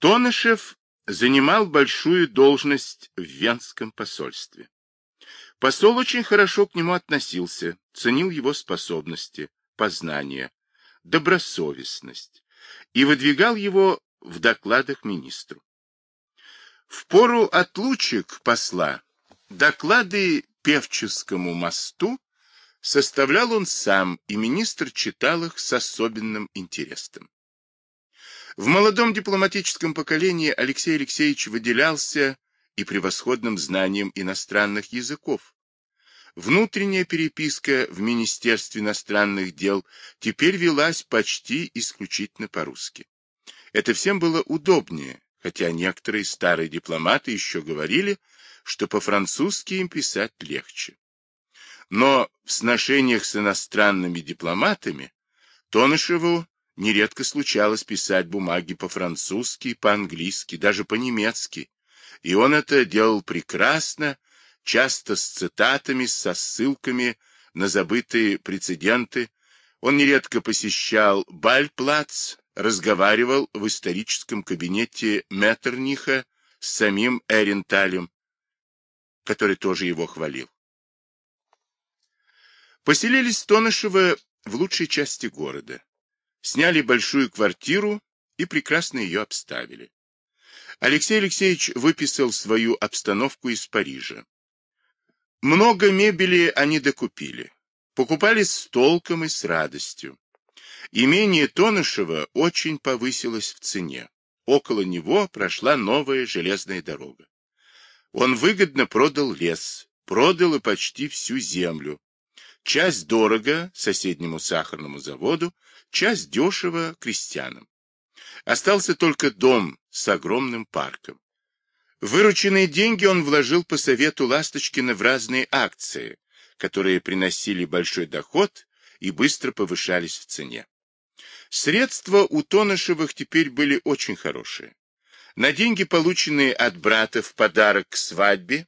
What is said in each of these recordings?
Тонышев занимал большую должность в Венском посольстве. Посол очень хорошо к нему относился, ценил его способности, познания, добросовестность и выдвигал его в докладах министру. В пору отлучек посла доклады Певческому мосту составлял он сам, и министр читал их с особенным интересом. В молодом дипломатическом поколении Алексей Алексеевич выделялся и превосходным знанием иностранных языков. Внутренняя переписка в Министерстве иностранных дел теперь велась почти исключительно по-русски. Это всем было удобнее, хотя некоторые старые дипломаты еще говорили, что по-французски им писать легче. Но в сношениях с иностранными дипломатами Тонышеву нередко случалось писать бумаги по-французски, по-английски, даже по-немецки, и он это делал прекрасно, часто с цитатами, со ссылками на забытые прецеденты. Он нередко посещал Бальплац, разговаривал в историческом кабинете Меттерниха с самим Эренталем, который тоже его хвалил. Поселились Тонышевы в лучшей части города. Сняли большую квартиру и прекрасно ее обставили. Алексей Алексеевич выписал свою обстановку из Парижа. Много мебели они докупили. Покупали с толком и с радостью. Имение Тонышева очень повысилось в цене. Около него прошла новая железная дорога. Он выгодно продал лес, продал и почти всю землю. Часть дорого соседнему сахарному заводу, часть дешево крестьянам. Остался только дом с огромным парком. Вырученные деньги он вложил по совету Ласточкина в разные акции, которые приносили большой доход и быстро повышались в цене. Средства у Тонышевых теперь были очень хорошие. На деньги, полученные от брата в подарок к свадьбе,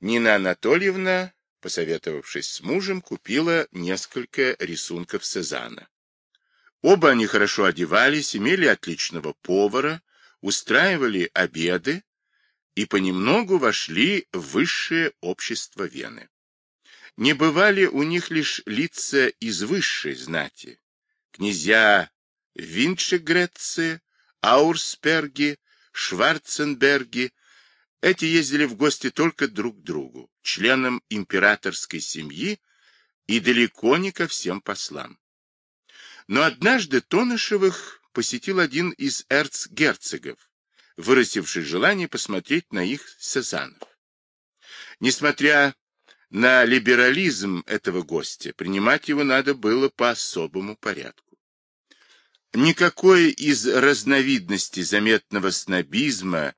Нина Анатольевна, посоветовавшись с мужем, купила несколько рисунков Сезана. Оба они хорошо одевались, имели отличного повара, устраивали обеды и понемногу вошли в высшее общество Вены. Не бывали у них лишь лица из высшей знати. Князья Винчегрецы, Аурсперги, Шварценберги. Эти ездили в гости только друг к другу, членам императорской семьи и далеко не ко всем послам. Но однажды Тонышевых посетил один из эрцгерцогов, выразивший желание посмотреть на их Сезанов. Несмотря на либерализм этого гостя, принимать его надо было по особому порядку. Никакой из разновидностей заметного снобизма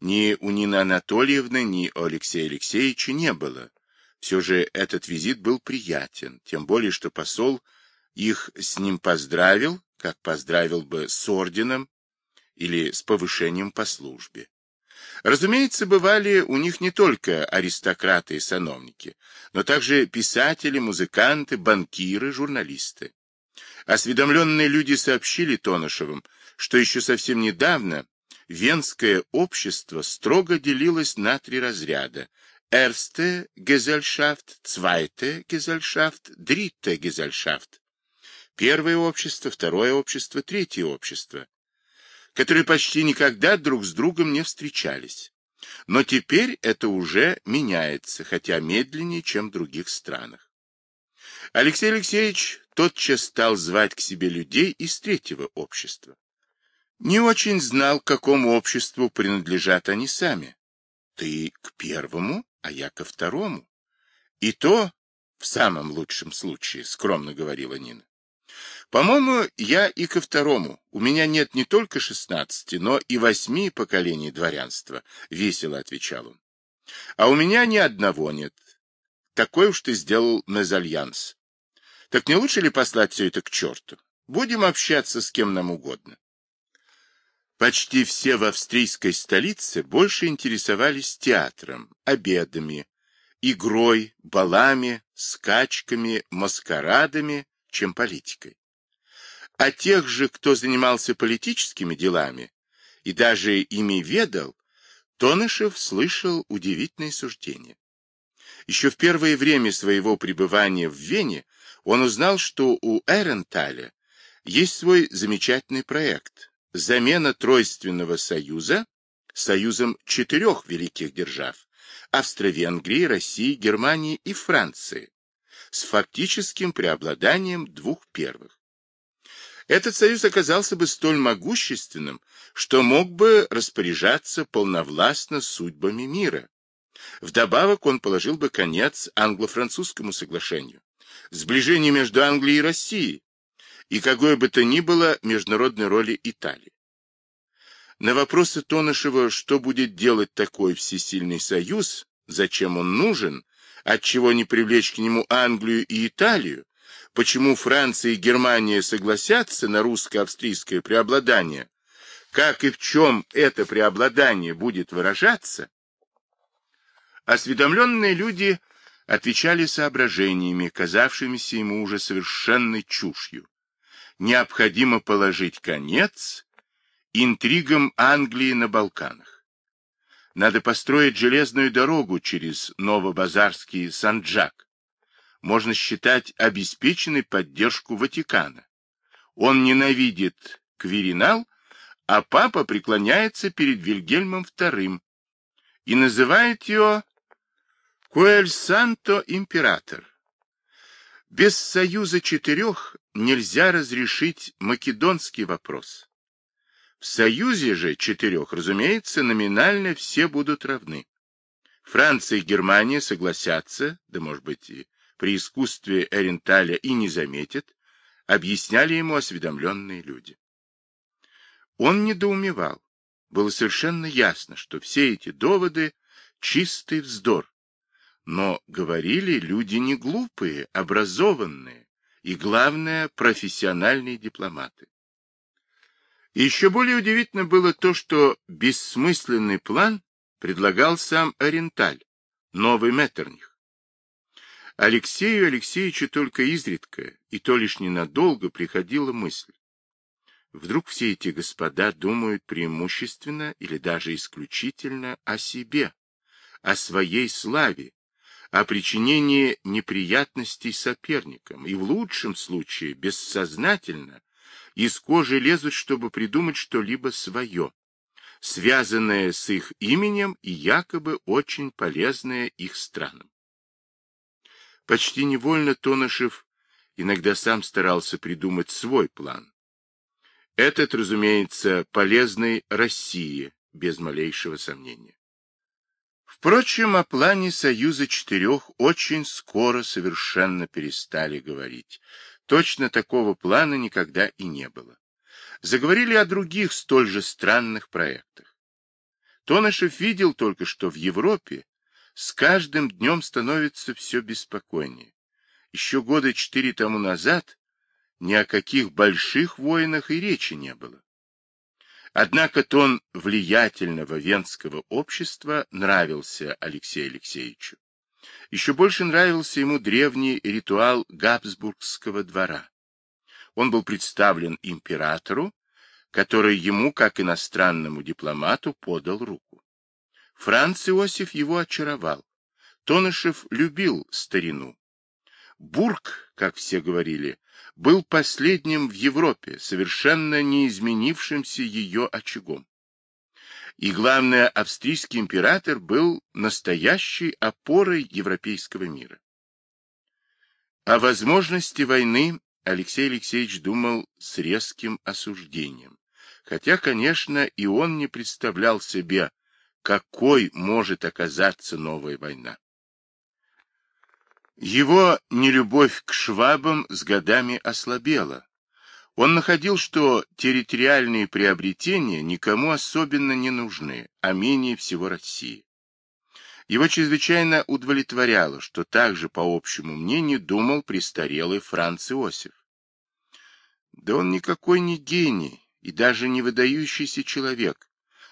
ни у Нины Анатольевны, ни у Алексея Алексеевича не было. Все же этот визит был приятен, тем более, что посол их с ним поздравил, как поздравил бы с орденом или с повышением по службе. Разумеется, бывали у них не только аристократы и сановники, но также писатели, музыканты, банкиры, журналисты. Осведомленные люди сообщили Тонышевым, что еще совсем недавно венское общество строго делилось на три разряда Erste Gesellschaft, Zweite Gesellschaft, Dritte Gesellschaft. Первое общество, второе общество, третье общество, которые почти никогда друг с другом не встречались. Но теперь это уже меняется, хотя медленнее, чем в других странах. Алексей Алексеевич тотчас стал звать к себе людей из третьего общества. Не очень знал, к какому обществу принадлежат они сами. Ты к первому, а я ко второму. И то в самом лучшем случае, скромно говорила Нина. По-моему, я и ко второму. У меня нет не только шестнадцати, но и восьми поколений дворянства, — весело отвечал он. А у меня ни одного нет. Такой уж ты сделал мезальянс. Так не лучше ли послать все это к черту? Будем общаться с кем нам угодно. Почти все в австрийской столице больше интересовались театром, обедами, игрой, балами, скачками, маскарадами, чем политикой. А тех же, кто занимался политическими делами, и даже ими ведал, Тонышев слышал удивительные суждения. Еще в первое время своего пребывания в Вене он узнал, что у Эренталя есть свой замечательный проект – замена Тройственного союза союзом четырех великих держав – Австро-Венгрии, России, Германии и Франции, с фактическим преобладанием двух первых. Этот союз оказался бы столь могущественным, что мог бы распоряжаться полновластно судьбами мира. Вдобавок он положил бы конец англо-французскому соглашению, сближению между Англией и Россией, и какой бы то ни было международной роли Италии. На вопросы Тонышева, что будет делать такой всесильный союз, зачем он нужен, отчего не привлечь к нему Англию и Италию, почему Франция и Германия согласятся на русско-австрийское преобладание, как и в чем это преобладание будет выражаться, осведомленные люди отвечали соображениями, казавшимися ему уже совершенной чушью. Необходимо положить конец интригам Англии на Балканах. Надо построить железную дорогу через Новобазарский Санджак. Можно считать обеспеченной поддержку Ватикана. Он ненавидит Квиринал, а папа преклоняется перед Вильгельмом II и называет ее Куэль Санто Император. Без союза четырех нельзя разрешить македонский вопрос. В союзе же четырех, разумеется, номинально все будут равны. Франция и Германия согласятся, да, может быть, и при искусстве Эренталя и не заметят, объясняли ему осведомленные люди. Он недоумевал. Было совершенно ясно, что все эти доводы — чистый вздор. Но говорили люди не глупые, образованные и, главное, профессиональные дипломаты. Еще более удивительно было то, что бессмысленный план предлагал сам Оренталь, новый Меттерних. Алексею Алексеевичу только изредка, и то лишь ненадолго, приходила мысль. Вдруг все эти господа думают преимущественно или даже исключительно о себе, о своей славе, о причинении неприятностей соперникам, и в лучшем случае бессознательно из кожи лезут, чтобы придумать что-либо свое, связанное с их именем и якобы очень полезное их странам. Почти невольно Тонышев иногда сам старался придумать свой план. Этот, разумеется, полезный России, без малейшего сомнения. Впрочем, о плане Союза Четырех очень скоро совершенно перестали говорить. Точно такого плана никогда и не было. Заговорили о других столь же странных проектах. Тонышев видел только, что в Европе с каждым днем становится все беспокойнее. Еще года четыре тому назад ни о каких больших войнах и речи не было. Однако тон влиятельного венского общества нравился Алексею Алексеевичу. Еще больше нравился ему древний ритуал Габсбургского двора. Он был представлен императору, который ему, как иностранному дипломату, подал руку. Франц Иосиф его очаровал. Тонышев любил старину. Бург, как все говорили, был последним в Европе, совершенно не изменившимся ее очагом. И главное, австрийский император был настоящей опорой европейского мира. О возможности войны Алексей Алексеевич думал с резким осуждением, хотя, конечно, и он не представлял себе, какой может оказаться новая война. Его нелюбовь к швабам с годами ослабела, он находил, что территориальные приобретения никому особенно не нужны, а менее всего России. Его чрезвычайно удовлетворяло, что также, по общему мнению, думал престарелый Франц Иосиф. Да он никакой не гений и даже не выдающийся человек,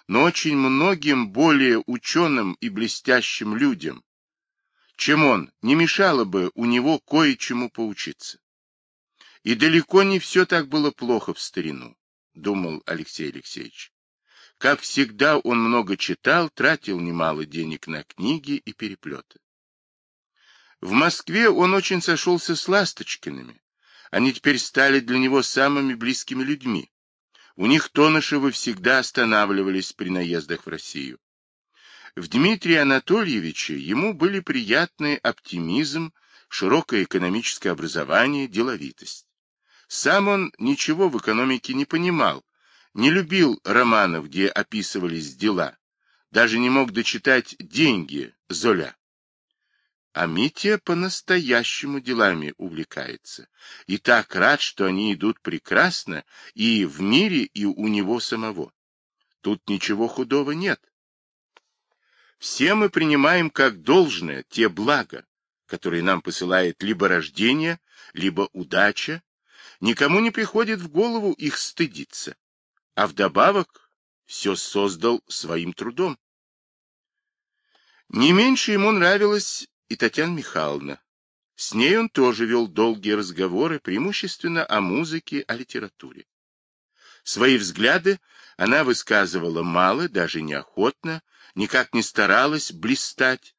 но очень многим более ученым и блестящим людям, чем он, не мешало бы у него кое-чему поучиться. И далеко не все так было плохо в старину, думал Алексей Алексеевич. Как всегда, он много читал, тратил немало денег на книги и переплеты. В Москве он очень сошелся с Ласточкиными. Они теперь стали для него самыми близкими людьми. У них Тонышевы всегда останавливались при наездах в Россию. В Дмитрии Анатольевиче ему были приятны оптимизм, широкое экономическое образование, деловитость. Сам он ничего в экономике не понимал, не любил романов, где описывались дела, даже не мог дочитать «Деньги» Золя. А Митя по-настоящему делами увлекается. И так рад, что они идут прекрасно и в мире, и у него самого. Тут ничего худого нет. Все мы принимаем как должное те блага, которые нам посылает либо рождение, либо удача. Никому не приходит в голову их стыдиться а вдобавок все создал своим трудом. Не меньше ему нравилась и Татьяна Михайловна. С ней он тоже вел долгие разговоры, преимущественно о музыке, о литературе. Свои взгляды она высказывала мало, даже неохотно, никак не старалась блистать,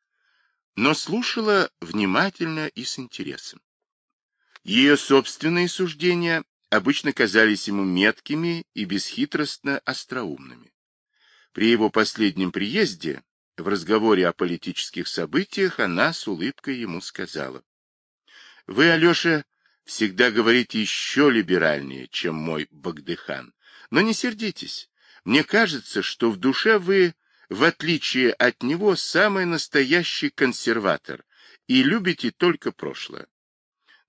но слушала внимательно и с интересом. Ее собственные суждения обычно казались ему меткими и бесхитростно остроумными. При его последнем приезде, в разговоре о политических событиях, она с улыбкой ему сказала. — Вы, Алеша, всегда говорите еще либеральнее, чем мой Багдыхан. Но не сердитесь. Мне кажется, что в душе вы, в отличие от него, самый настоящий консерватор и любите только прошлое.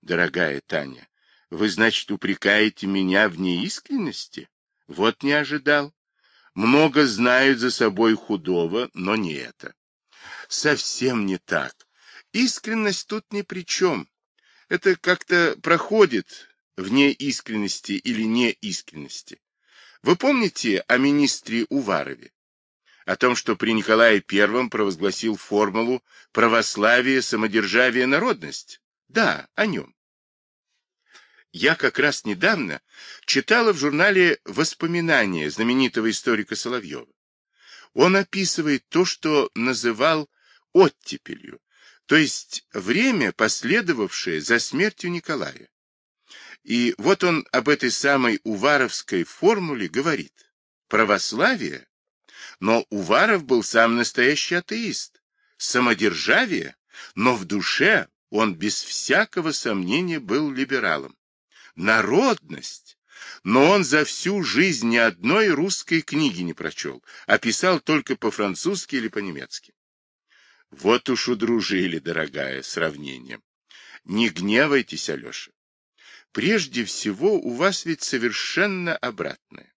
Дорогая Таня, вы, значит, упрекаете меня в неискренности? Вот не ожидал. Много знают за собой худого, но не это. Совсем не так. Искренность тут ни при чем. Это как-то проходит вне искренности или неискренности. Вы помните о министре Уварове? О том, что при Николае I провозгласил формулу «православие, самодержавие, народность»? Да, о нем. Я как раз недавно читала в журнале «Воспоминания» знаменитого историка Соловьева. Он описывает то, что называл оттепелью, то есть время, последовавшее за смертью Николая. И вот он об этой самой уваровской формуле говорит. Православие? Но Уваров был сам настоящий атеист. Самодержавие? Но в душе он без всякого сомнения был либералом народность. Но он за всю жизнь ни одной русской книги не прочел, а писал только по-французски или по-немецки. Вот уж удружили, дорогая, сравнением. Не гневайтесь, Алеша. Прежде всего, у вас ведь совершенно обратное.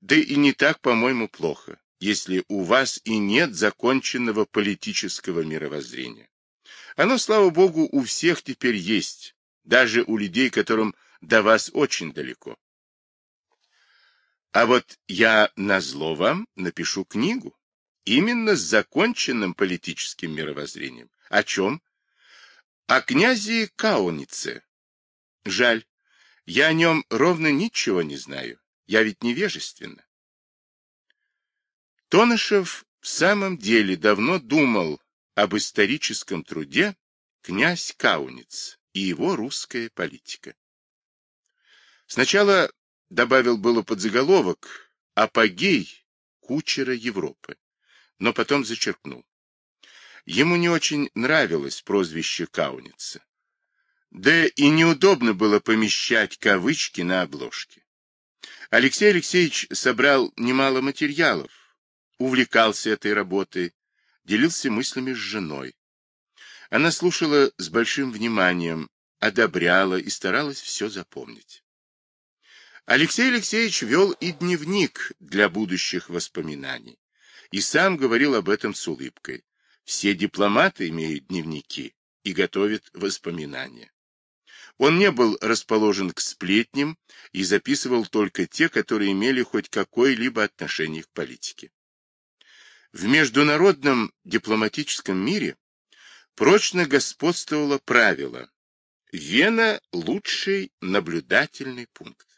Да и не так, по-моему, плохо, если у вас и нет законченного политического мировоззрения. Оно, слава богу, у всех теперь есть, даже у людей, которым до вас очень далеко. А вот я назло вам напишу книгу, именно с законченным политическим мировоззрением. О чем? О князе Каунице. Жаль, я о нем ровно ничего не знаю. Я ведь невежественна. Тонышев в самом деле давно думал об историческом труде «Князь Кауниц» и его русская политика. Сначала добавил было подзаголовок «Апогей кучера Европы», но потом зачеркнул. Ему не очень нравилось прозвище Кауница. Да и неудобно было помещать кавычки на обложке. Алексей Алексеевич собрал немало материалов, увлекался этой работой, делился мыслями с женой. Она слушала с большим вниманием, одобряла и старалась все запомнить. Алексей Алексеевич вел и дневник для будущих воспоминаний. И сам говорил об этом с улыбкой. Все дипломаты имеют дневники и готовят воспоминания. Он не был расположен к сплетням и записывал только те, которые имели хоть какое-либо отношение к политике. В международном дипломатическом мире прочно господствовало правило «Вена – лучший наблюдательный пункт».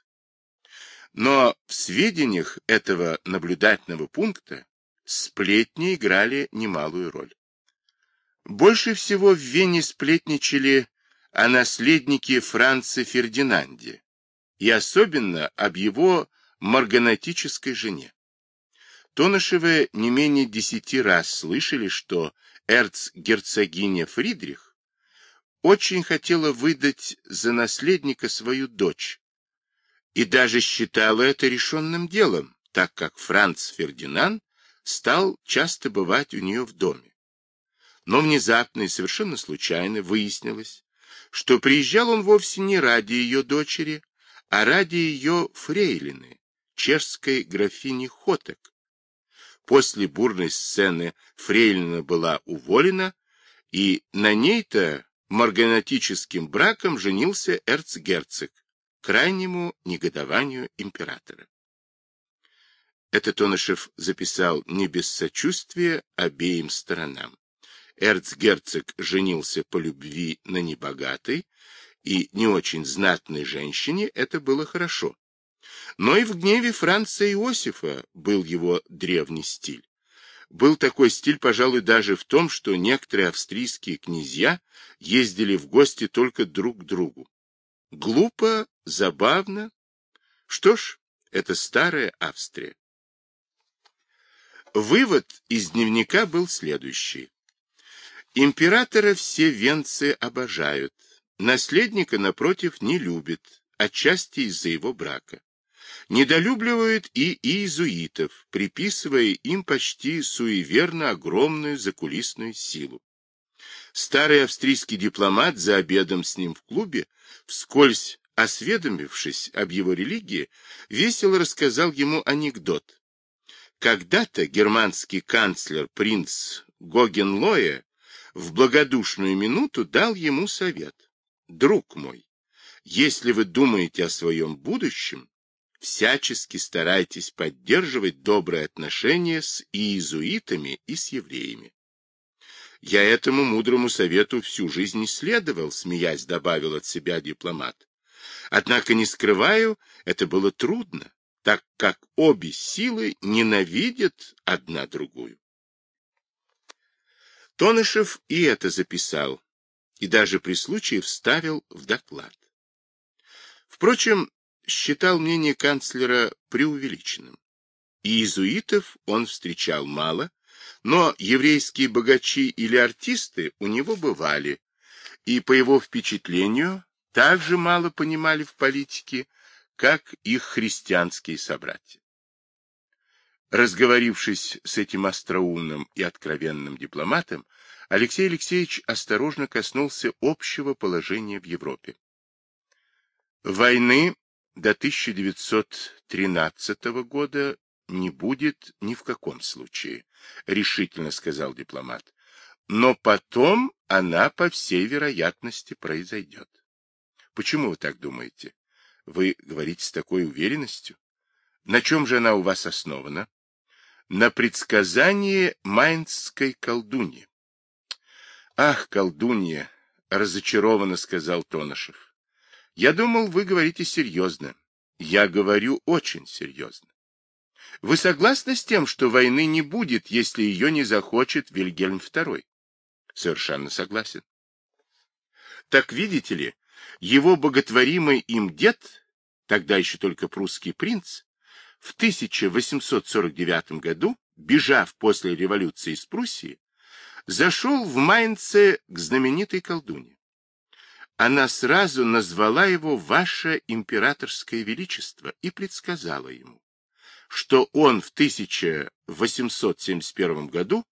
Но в сведениях этого наблюдательного пункта сплетни играли немалую роль. Больше всего в Вене сплетничали о наследнике Франца Фердинанде и особенно об его марганатической жене. Тонышевы не менее десяти раз слышали, что эрцгерцогиня Фридрих очень хотела выдать за наследника свою дочь, и даже считала это решенным делом, так как Франц Фердинанд стал часто бывать у нее в доме. Но внезапно и совершенно случайно выяснилось, что приезжал он вовсе не ради ее дочери, а ради ее фрейлины, чешской графини Хотек. После бурной сцены фрейлина была уволена, и на ней-то марганатическим браком женился эрцгерцог, крайнему негодованию императора. Это Тонышев записал не без сочувствия обеим сторонам. Эрцгерцог женился по любви на небогатой и не очень знатной женщине, это было хорошо. Но и в гневе Франца Иосифа был его древний стиль. Был такой стиль, пожалуй, даже в том, что некоторые австрийские князья ездили в гости только друг к другу. Глупо, забавно. Что ж, это старая Австрия. Вывод из дневника был следующий. Императора все венцы обожают, наследника, напротив, не любят, отчасти из-за его брака. Недолюбливают и иезуитов, приписывая им почти суеверно огромную закулисную силу. Старый австрийский дипломат за обедом с ним в клубе, вскользь осведомившись об его религии, весело рассказал ему анекдот. Когда-то германский канцлер принц Гогенлоя в благодушную минуту дал ему совет. «Друг мой, если вы думаете о своем будущем, всячески старайтесь поддерживать добрые отношения с иезуитами и с евреями. Я этому мудрому совету всю жизнь исследовал, смеясь, добавил от себя дипломат. Однако, не скрываю, это было трудно, так как обе силы ненавидят одна другую. Тонышев и это записал, и даже при случае вставил в доклад. Впрочем, считал мнение канцлера преувеличенным. И иезуитов он встречал мало, но еврейские богачи или артисты у него бывали, и, по его впечатлению, так же мало понимали в политике, как их христианские собратья. Разговорившись с этим остроумным и откровенным дипломатом, Алексей Алексеевич осторожно коснулся общего положения в Европе. Войны до 1913 года не будет ни в каком случае, решительно сказал дипломат. Но потом она, по всей вероятности, произойдет. Почему вы так думаете? Вы говорите с такой уверенностью? На чем же она у вас основана? На предсказании майнской колдуньи. Ах, колдунья, разочарованно сказал Тонышев. Я думал, вы говорите серьезно. Я говорю очень серьезно. Вы согласны с тем, что войны не будет, если ее не захочет Вильгельм II? Совершенно согласен. Так видите ли, его боготворимый им дед, тогда еще только прусский принц, в 1849 году, бежав после революции из Пруссии, зашел в Майнце к знаменитой колдуне. Она сразу назвала его «Ваше императорское величество» и предсказала ему, что он в 1871 году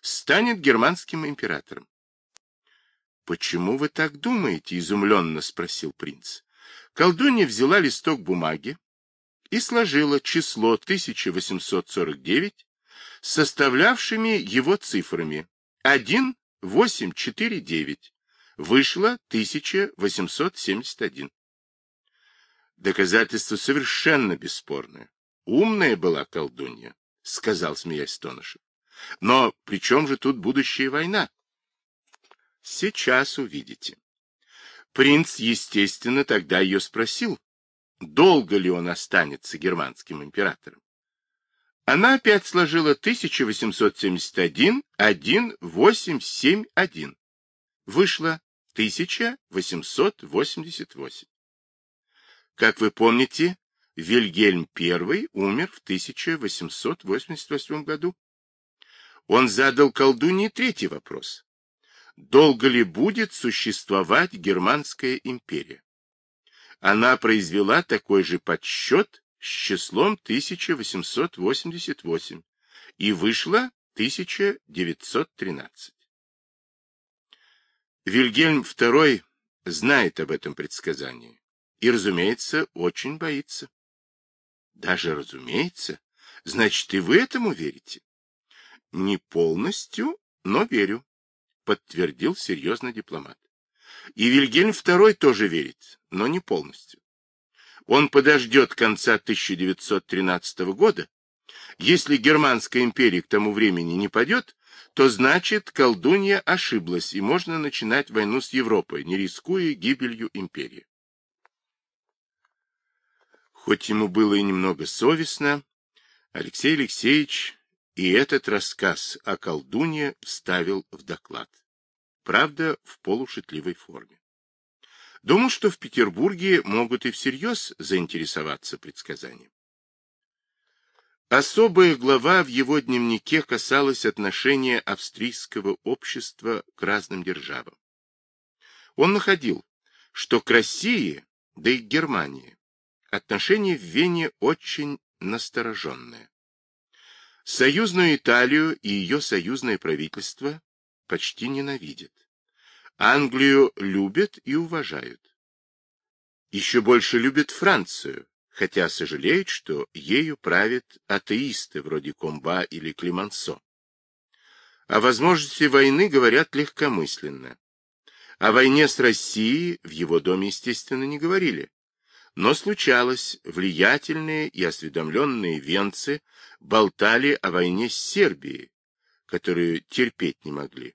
станет германским императором. «Почему вы так думаете?» — изумленно спросил принц. Колдунья взяла листок бумаги и сложила число 1849 составлявшими его цифрами 1, 8, 4, 9. Вышло 1871. Доказательство совершенно бесспорное. Умная была колдунья, сказал, смеясь Тонышев. Но при чем же тут будущая война? Сейчас увидите. Принц, естественно, тогда ее спросил. долго ли он останется германским императором. Она опять сложила 1871-1871. Вышло 1888. Как вы помните, Вильгельм I умер в 1888 году. Он задал колдунье третий вопрос. Долго ли будет существовать Германская империя? Она произвела такой же подсчет с числом 1888 и вышла 1913. Вильгельм II знает об этом предсказании и, разумеется, очень боится. Даже разумеется. Значит, и вы этому верите? Не полностью, но верю, подтвердил серьезно дипломат. И Вильгельм II тоже верит, но не полностью. Он подождет конца 1913 года. Если Германская империя к тому времени не падет, то значит колдунья ошиблась, и можно начинать войну с Европой, не рискуя гибелью империи. Хоть ему было и немного совестно, Алексей Алексеевич и этот рассказ о колдуне вставил в доклад. Правда, в полушутливой форме. Думал, что в Петербурге могут и всерьез заинтересоваться предсказанием. Особая глава в его дневнике касалась отношения австрийского общества к разным державам. Он находил, что к России, да и к Германии, Отношения в Вене очень настороженные. Союзную Италию и ее союзное правительство почти ненавидят. Англию любят и уважают. Еще больше любят Францию, хотя сожалеют, что ею правят атеисты вроде Комба или Климансо. О возможности войны говорят легкомысленно. О войне с Россией в его доме, естественно, не говорили. Но случалось, влиятельные и осведомленные венцы болтали о войне с Сербией, которую терпеть не могли.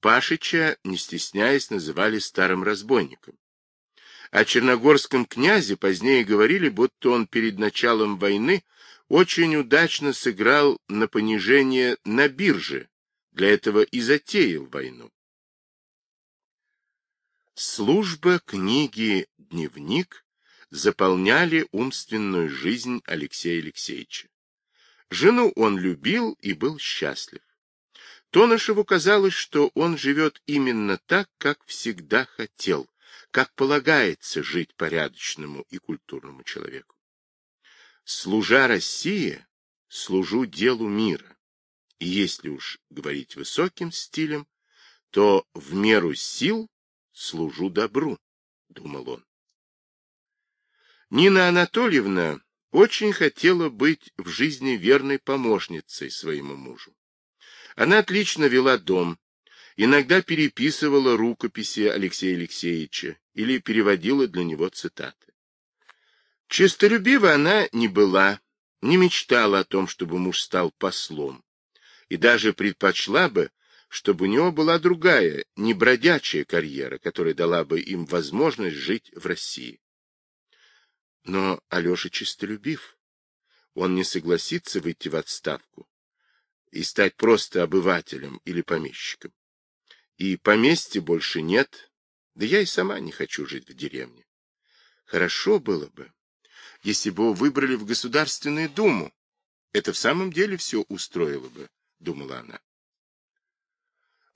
Пашича, не стесняясь, называли старым разбойником. О черногорском князе позднее говорили, будто он перед началом войны очень удачно сыграл на понижение на бирже, для этого и затеял войну. Служба книги «Дневник» заполняли умственную жизнь Алексея Алексеевича. Жену он любил и был счастлив. Тонышеву казалось, что он живет именно так, как всегда хотел, как полагается жить порядочному и культурному человеку. Служа России, служу делу мира. И если уж говорить высоким стилем, то в меру сил служу добру, думал он. Нина Анатольевна очень хотела быть в жизни верной помощницей своему мужу. Она отлично вела дом, иногда переписывала рукописи Алексея Алексеевича или переводила для него цитаты. Честолюбива она не была, не мечтала о том, чтобы муж стал послом, и даже предпочла бы, чтобы у него была другая, не бродячая карьера, которая дала бы им возможность жить в России. Но Алеша чистолюбив. Он не согласится выйти в отставку и стать просто обывателем или помещиком. И поместья больше нет, да я и сама не хочу жить в деревне. Хорошо было бы, если бы выбрали в Государственную Думу. Это в самом деле все устроило бы, думала она.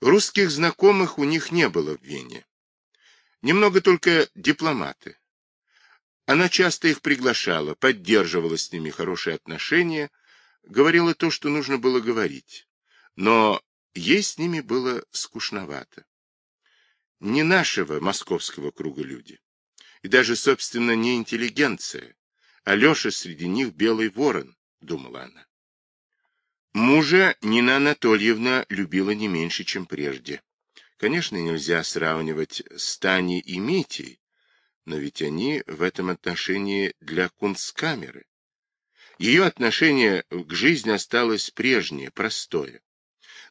Русских знакомых у них не было в Вене. Немного только дипломаты. Она часто их приглашала, поддерживала с ними хорошие отношения, говорила то, что нужно было говорить. Но ей с ними было скучновато. Не нашего московского круга люди. И даже, собственно, не интеллигенция. Алеша среди них белый ворон, думала она. Мужа Нина Анатольевна любила не меньше, чем прежде. Конечно, нельзя сравнивать с Таней и Митей, но ведь они в этом отношении для кунсткамеры. Ее отношение к жизни осталось прежнее, простое.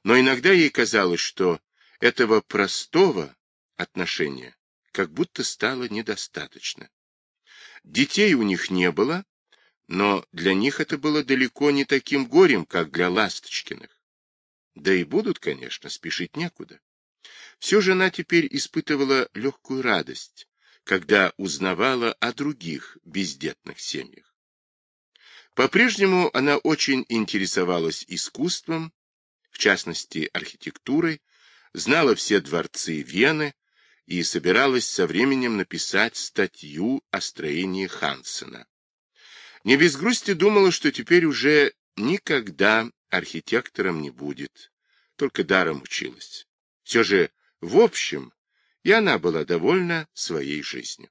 Но иногда ей казалось, что этого простого отношения как будто стало недостаточно. Детей у них не было, но для них это было далеко не таким горем, как для Ласточкиных. Да и будут, конечно, спешить некуда. Все же она теперь испытывала легкую радость, когда узнавала о других бездетных семьях. По-прежнему она очень интересовалась искусством, в частности архитектурой, знала все дворцы Вены и собиралась со временем написать статью о строении Хансена. Не без грусти думала, что теперь уже никогда архитектором не будет, только даром училась. Все же, в общем, и она была довольна своей жизнью.